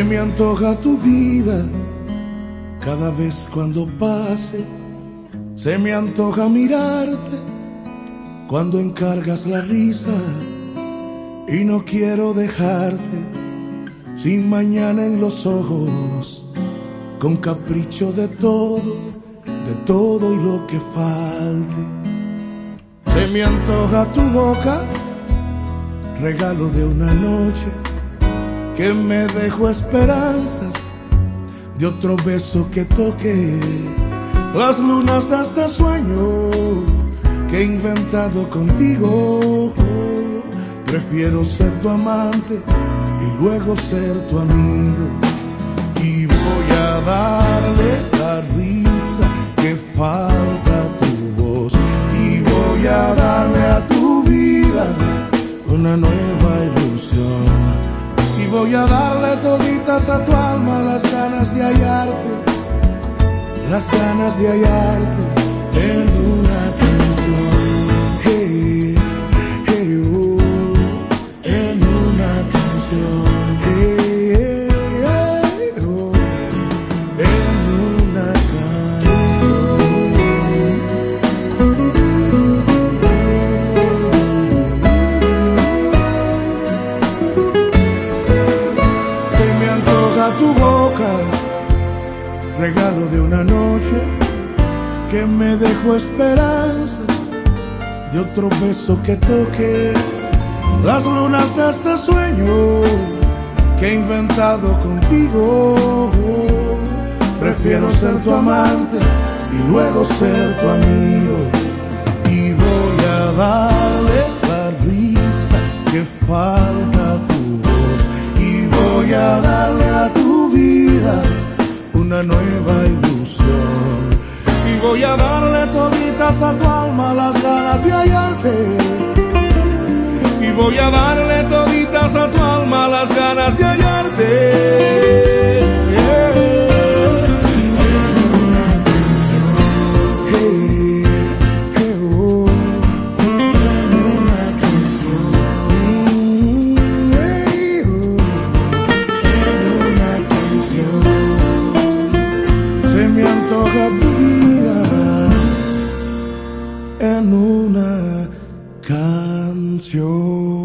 antoja tu vida cada vez cuando pase. Se me antoja mirarte cuando encargas la risa y no quiero dejarte sin mañana en los ojos, con capricho de todo, de todo y lo que falte. Se me antoja tu boca, regalo de una noche que me dejó esperanzas de otro beso que toque las lunas de este sueño que he inventado contigo. Prefiero ser tu amante y luego ser tu amigo. Y voy a darle la risa que falta tu voz. Y voy a darle a tu vida una nueva ilusión. Voy a darle toditas a tu alma las ganas de hallarte. Las ganas de hallarte regalo de una noche que me dejó esperanza de otro beso que toque las lunas de este sueño que he inventado contigo. Prefiero ser tu amante y luego ser tu amigo. Y voy a darle la risa que falta a tu voz. Y voy a darle a tu una nueva ilusión. Y voy a darle toditas a tu alma las ganas de hallarte. Y voy a darle toditas a tu alma las ganas de en una canción.